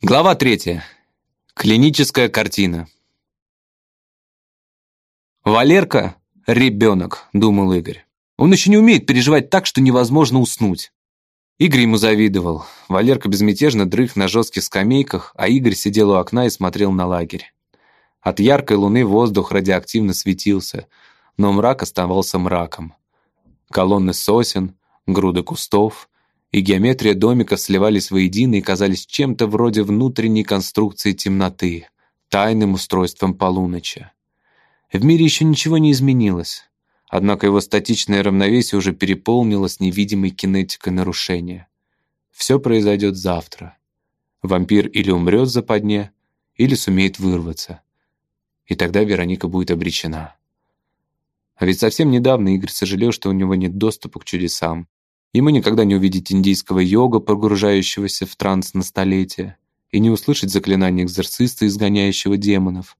Глава третья. Клиническая картина. «Валерка — ребенок», — думал Игорь. «Он еще не умеет переживать так, что невозможно уснуть». Игорь ему завидовал. Валерка безмятежно дрых на жестких скамейках, а Игорь сидел у окна и смотрел на лагерь. От яркой луны воздух радиоактивно светился, но мрак оставался мраком. Колонны сосен, груды кустов — и геометрия домика сливались воедино и казались чем-то вроде внутренней конструкции темноты, тайным устройством полуночи. В мире еще ничего не изменилось, однако его статичное равновесие уже переполнилось невидимой кинетикой нарушения. Все произойдет завтра. Вампир или умрет в западне, или сумеет вырваться. И тогда Вероника будет обречена. А ведь совсем недавно Игорь сожалел, что у него нет доступа к чудесам, Ему никогда не увидеть индийского йога, погружающегося в транс на столетие, и не услышать заклинания экзорциста, изгоняющего демонов.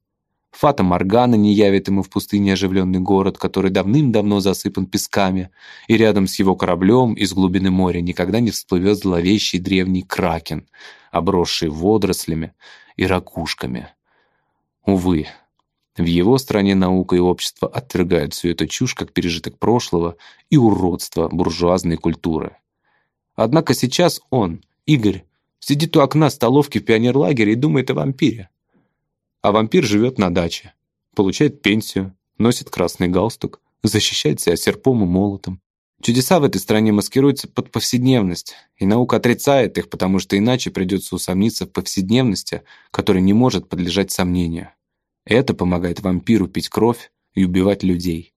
Фата Моргана не явит ему в пустыне оживленный город, который давным-давно засыпан песками, и рядом с его кораблем из глубины моря никогда не всплывет зловещий древний кракен, обросший водорослями и ракушками. Увы, в его стране наука и общество отвергают всю эту чушь как пережиток прошлого и уродство буржуазной культуры. Однако сейчас он, Игорь, сидит у окна столовки в пионерлагере и думает о вампире. А вампир живет на даче, получает пенсию, носит красный галстук, защищает себя серпом и молотом. Чудеса в этой стране маскируются под повседневность, и наука отрицает их, потому что иначе придется усомниться в повседневности, которая не может подлежать сомнению. Это помогает вампиру пить кровь и убивать людей.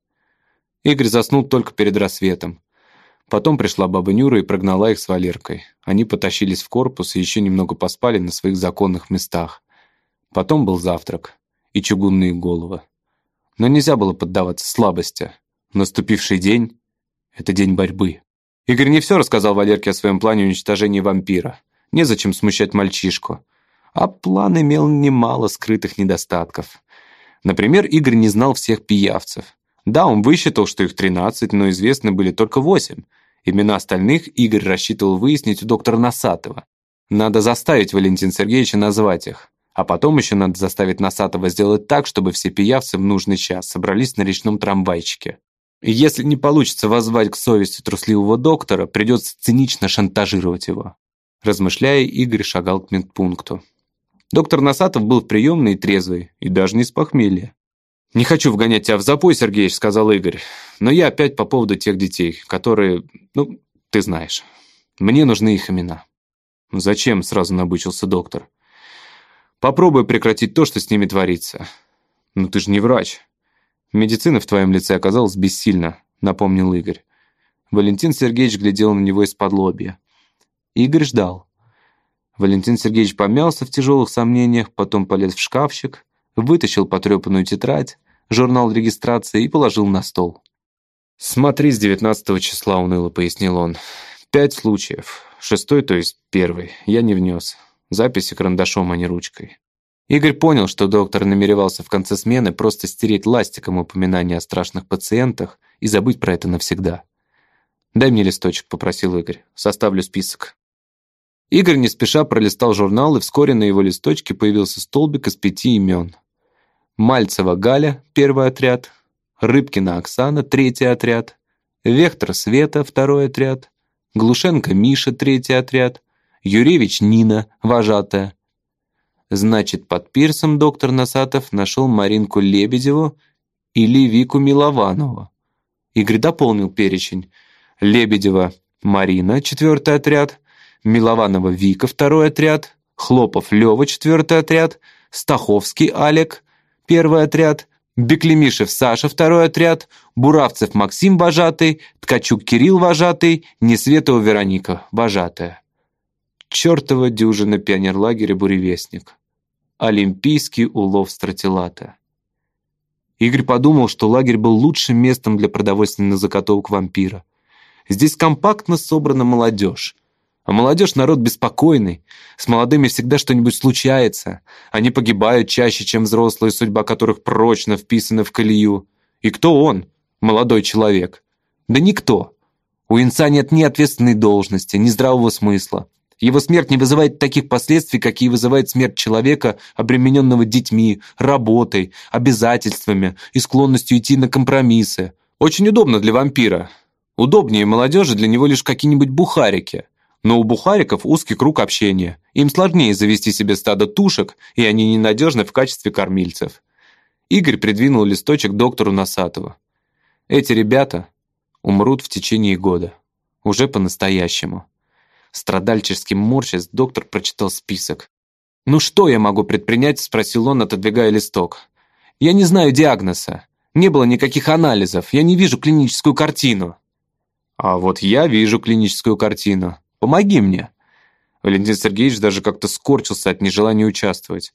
Игорь заснул только перед рассветом. Потом пришла баба Нюра и прогнала их с Валеркой. Они потащились в корпус и еще немного поспали на своих законных местах. Потом был завтрак и чугунные головы. Но нельзя было поддаваться слабости. Наступивший день — это день борьбы. Игорь не все рассказал Валерке о своем плане уничтожения вампира. Незачем смущать мальчишку. А план имел немало скрытых недостатков. Например, Игорь не знал всех пиявцев. Да, он высчитал, что их 13, но известны были только 8. Имена остальных Игорь рассчитывал выяснить у доктора Носатова. Надо заставить Валентина Сергеевича назвать их. А потом еще надо заставить Носатова сделать так, чтобы все пиявцы в нужный час собрались на речном трамвайчике. И если не получится воззвать к совести трусливого доктора, придется цинично шантажировать его. Размышляя, Игорь шагал к медпункту. Доктор Носатов был в приемной и трезвый, и даже не с похмелья. «Не хочу вгонять тебя в запой, Сергеевич», — сказал Игорь. «Но я опять по поводу тех детей, которые... Ну, ты знаешь. Мне нужны их имена». «Зачем?» — сразу набычился доктор. «Попробуй прекратить то, что с ними творится». «Ну ты же не врач». «Медицина в твоем лице оказалась бессильна», — напомнил Игорь. Валентин Сергеевич глядел на него из-под лобья. Игорь ждал. Валентин Сергеевич помялся в тяжелых сомнениях, потом полез в шкафчик, вытащил потрепанную тетрадь, журнал регистрации и положил на стол. «Смотри, с 19 числа уныло», — пояснил он. «Пять случаев. Шестой, то есть первый, я не внес. Записи карандашом, а не ручкой». Игорь понял, что доктор намеревался в конце смены просто стереть ластиком упоминания о страшных пациентах и забыть про это навсегда. «Дай мне листочек», — попросил Игорь. «Составлю список». Игорь не спеша пролистал журнал, и вскоре на его листочке появился столбик из пяти имен. Мальцева Галя, первый отряд, Рыбкина Оксана, третий отряд, Вектор Света, второй отряд, Глушенко Миша, третий отряд, Юревич Нина, вожатая. Значит, под пирсом доктор Носатов нашел Маринку Лебедеву или Вику Милованову. Игорь дополнил перечень. Лебедева Марина, четвертый отряд, Милованова Вика, второй отряд, Хлопов Лёва, четвертый отряд, Стаховский Олег, первый отряд, Беклемишев Саша, второй отряд, Буравцев Максим, вожатый, Ткачук Кирилл, вожатый, Несветова Вероника, вожатая. Чёртова дюжина пионерлагеря «Буревестник». Олимпийский улов стратилата. Игорь подумал, что лагерь был лучшим местом для продовольственных заготовок вампира. Здесь компактно собрана молодежь. А молодежь народ беспокойный. С молодыми всегда что-нибудь случается. Они погибают чаще, чем взрослые, судьба которых прочно вписана в колею. И кто он, молодой человек? Да никто. У инца нет ни ответственной должности, ни здравого смысла. Его смерть не вызывает таких последствий, какие вызывает смерть человека, обремененного детьми, работой, обязательствами и склонностью идти на компромиссы. Очень удобно для вампира. Удобнее молодежи для него лишь какие-нибудь бухарики. Но у бухариков узкий круг общения. Им сложнее завести себе стадо тушек, и они ненадежны в качестве кормильцев. Игорь придвинул листочек доктору Носатову. Эти ребята умрут в течение года. Уже по-настоящему. Страдальчески морщась, доктор прочитал список. «Ну что я могу предпринять?» – спросил он, отодвигая листок. «Я не знаю диагноза. Не было никаких анализов. Я не вижу клиническую картину». «А вот я вижу клиническую картину. Помоги мне». Валентин Сергеевич даже как-то скорчился от нежелания участвовать.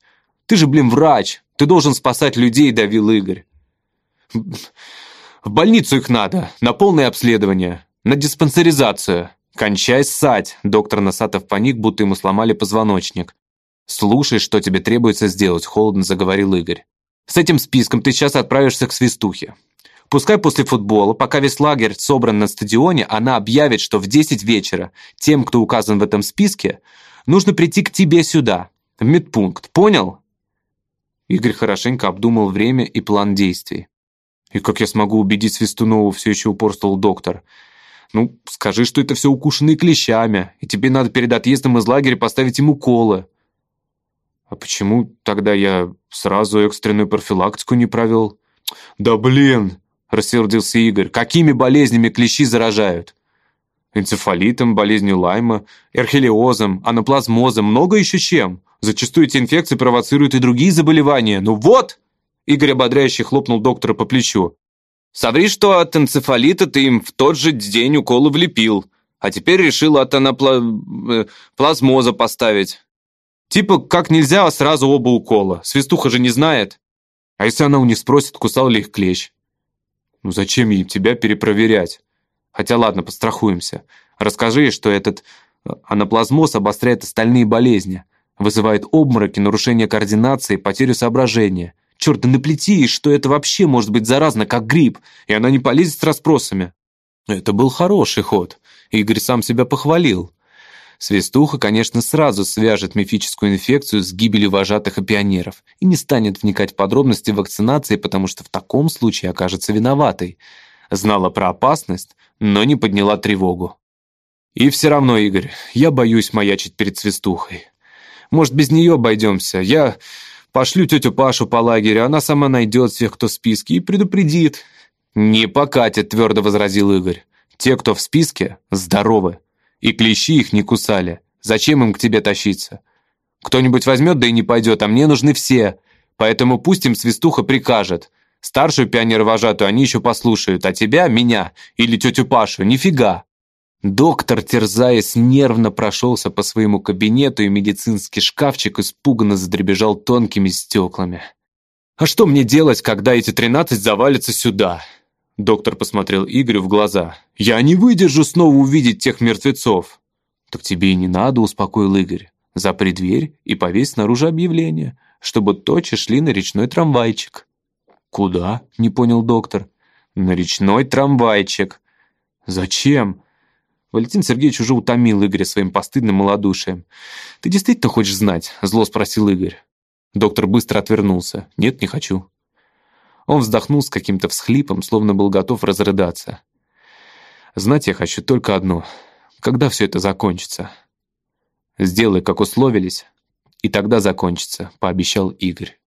«Ты же, блин, врач. Ты должен спасать людей», – давил Игорь. «В больницу их надо, на полное обследование, на диспансеризацию». «Кончай ссать!» Доктор Носатов паник, будто ему сломали позвоночник. «Слушай, что тебе требуется сделать», — холодно заговорил Игорь. «С этим списком ты сейчас отправишься к Свистухе. Пускай после футбола, пока весь лагерь собран на стадионе, она объявит, что в 10 вечера тем, кто указан в этом списке, нужно прийти к тебе сюда, в медпункт. Понял?» Игорь хорошенько обдумал время и план действий. «И как я смогу убедить Свистунову?» все еще упорствовал доктор. Ну, скажи, что это все укушенные клещами, и тебе надо перед отъездом из лагеря поставить ему уколы. А почему тогда я сразу экстренную профилактику не провел? Да блин, рассердился Игорь, какими болезнями клещи заражают? Энцефалитом, болезнью Лайма, эрхелиозом, анаплазмозом, много еще чем. Зачастую эти инфекции провоцируют и другие заболевания. Ну вот! Игорь ободряюще хлопнул доктора по плечу. Соври, что от энцефалита ты им в тот же день уколы влепил, а теперь решил от анаплазмоза э, поставить. Типа, как нельзя сразу оба укола. Свистуха же не знает. А если она у них спросит, кусал ли их клещ? Ну зачем ей тебя перепроверять? Хотя ладно, пострахуемся. Расскажи ей, что этот э, анаплазмоз обостряет остальные болезни, вызывает обмороки, нарушение координации, потерю соображения – Черт, да наплети, что это вообще может быть заразно, как грипп, и она не полезет с расспросами. Это был хороший ход. Игорь сам себя похвалил. Свистуха, конечно, сразу свяжет мифическую инфекцию с гибелью вожатых и пионеров и не станет вникать в подробности вакцинации, потому что в таком случае окажется виноватой. Знала про опасность, но не подняла тревогу. И все равно, Игорь, я боюсь маячить перед Свистухой. Может, без нее обойдемся. Я... Пошлю тетю Пашу по лагерю, она сама найдет всех, кто в списке, и предупредит». «Не покатит», — твердо возразил Игорь. «Те, кто в списке, здоровы. И клещи их не кусали. Зачем им к тебе тащиться? Кто-нибудь возьмет, да и не пойдет, а мне нужны все. Поэтому пусть им свистуха прикажет. Старшую пионер-вожатую они еще послушают, а тебя, меня или тетю Пашу, нифига. Доктор, терзаясь, нервно прошелся по своему кабинету, и медицинский шкафчик испуганно задребежал тонкими стеклами. «А что мне делать, когда эти тринадцать завалятся сюда?» Доктор посмотрел Игорю в глаза. «Я не выдержу снова увидеть тех мертвецов!» «Так тебе и не надо», — успокоил Игорь. «Запри дверь и повесь снаружи объявление, чтобы тотчас шли на речной трамвайчик». «Куда?» — не понял доктор. «На речной трамвайчик». «Зачем?» Валентин Сергеевич уже утомил Игоря своим постыдным малодушием. «Ты действительно хочешь знать?» – зло спросил Игорь. Доктор быстро отвернулся. «Нет, не хочу». Он вздохнул с каким-то всхлипом, словно был готов разрыдаться. «Знать я хочу только одно. Когда все это закончится?» «Сделай, как условились, и тогда закончится», – пообещал Игорь.